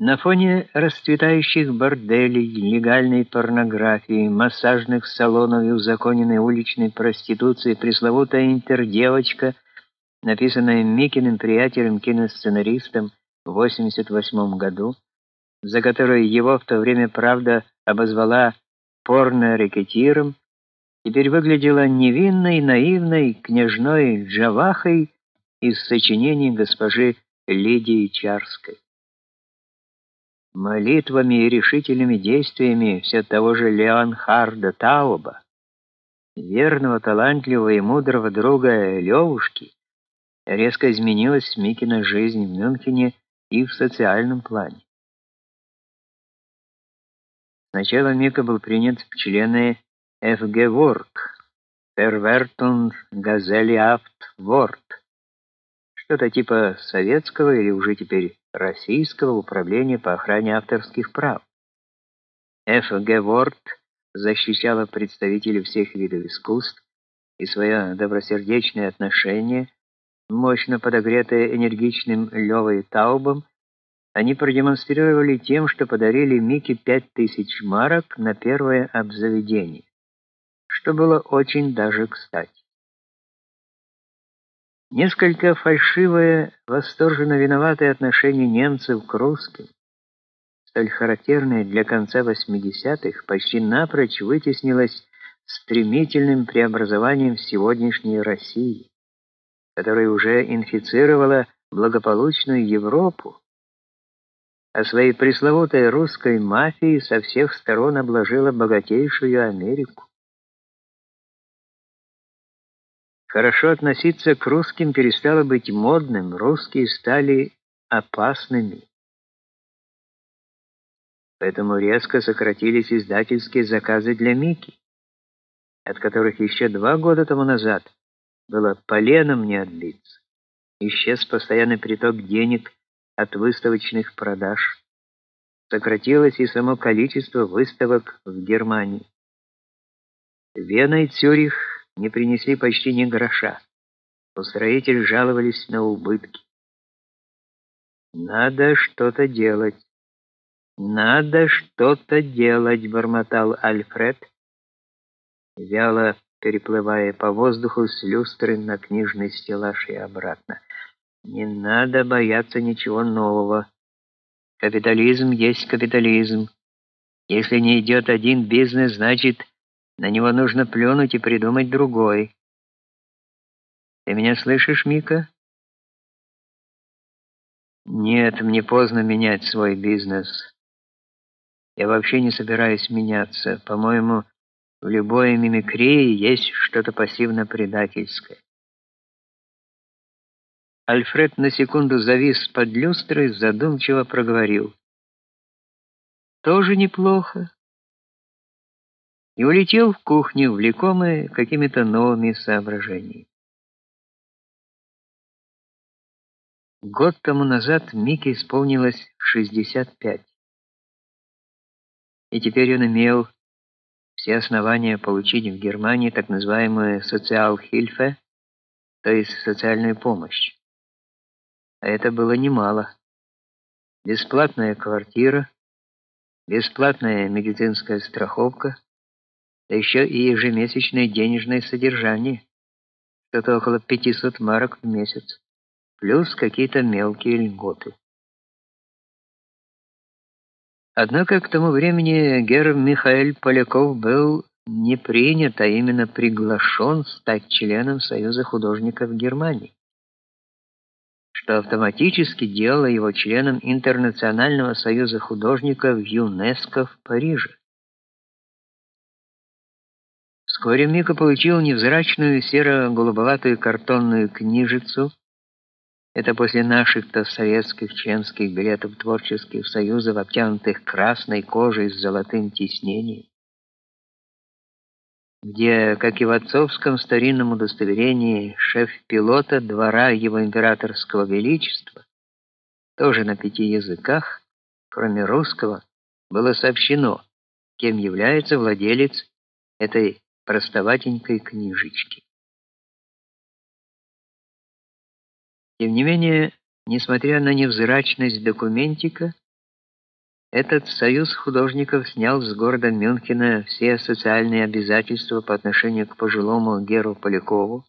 На фоне расцветающих борделей, легальной порнографии, массажных салонов и узаконенной уличной проституции пресловутая интердевочка, написанная Микиным приятелем-киносценаристом в 88 году, за которую его в то время правда обозвала порно-рекетиром, теперь выглядела невинной, наивной княжной Джавахой из сочинений госпожи Лидии Чарской молитвами и решительными действиями все того же Леонхарда Тауба, верного, талантливого и мудрого друга Левушки, резко изменилась Микина жизнь в Мюнхене и в социальном плане. Сначала Мика был принят в члены ФГ Ворк, Verwertung Gesellschaft Wort, что-то типа советского или уже теперь Российского управления по охране авторских прав. Ф.Г. Ворд защищала представителей всех видов искусств, и свое добросердечное отношение, мощно подогретое энергичным Левой Таубом, они продемонстрировали тем, что подарили Мике пять тысяч марок на первое обзаведение, что было очень даже кстати. Несколько фальшивое, восторженно виноватое отношение немцев к русским, столь характерное для конца 80-х, почти напрочь вытеснилось стремительным преобразованием сегодняшней России, которая уже инфицировала благополучную Европу, а своей пресловутой русской мафией со всех сторон обложила богатейшую Америку. Хорошо относиться к русским перестало быть модным, русские стали опасными. Поэтому резко сократились издательские заказы для Мики, от которых еще два года тому назад было поленом не отбиться. Исчез постоянный приток денег от выставочных продаж. Сократилось и само количество выставок в Германии. Вена и Цюрих не принесли почти ни гроша. Устроители жаловались на убытки. Надо что-то делать. Надо что-то делать, бормотал Альфред, вяло переплывая по воздуху с люстры на книжный стеллаж и обратно. Не надо бояться ничего нового. Капитализм есть капитализм. Если не идет один бизнес, значит, на него нужно плюнуть и придумать другой. Ты меня слышишь, Мика? Нет, мне поздно менять свой бизнес. Я вообще не собираюсь меняться. По-моему, в любой мимикрии есть что-то пассивно-предательское. Альфред на секунду завис под люстрой, задумчиво проговорил: "Тоже неплохо и улетел в кухню, влекомый какими-то новыми соображениями. Год тому назад Мике исполнилось 65. И теперь он имел все основания получить в Германии так называемую Sozialhilfe, то есть социальную помощь. А это было немало. Бесплатная квартира, бесплатная медицинская страховка, да еще и ежемесячное денежное содержание, что-то около 500 марок в месяц, плюс какие-то мелкие льготы. Однако к тому времени Герр Михаил Поляков был не принят, а именно приглашен стать членом Союза художников Германии, что автоматически делало его членом Интернационального союза художников ЮНЕСКО в Париже. Вскоре Мика получил невзрачную серо-голубоватую картонную книжицу. Это после наших-то советских членских билетов творческих союзов, обтянутых красной кожей с золотым тиснением, где, как и в отцовском старинном удостоверении шеф-пилота двора его императорского величества, тоже на пяти языках, кроме русского, было сообщено, кем является владелец этой простоватенькой книжечки. Тем не менее, несмотря на невзрачность документика, Этот союз художников снял с города Мюнхена все социальные обязательства по отношению к пожилому Геру Полякову,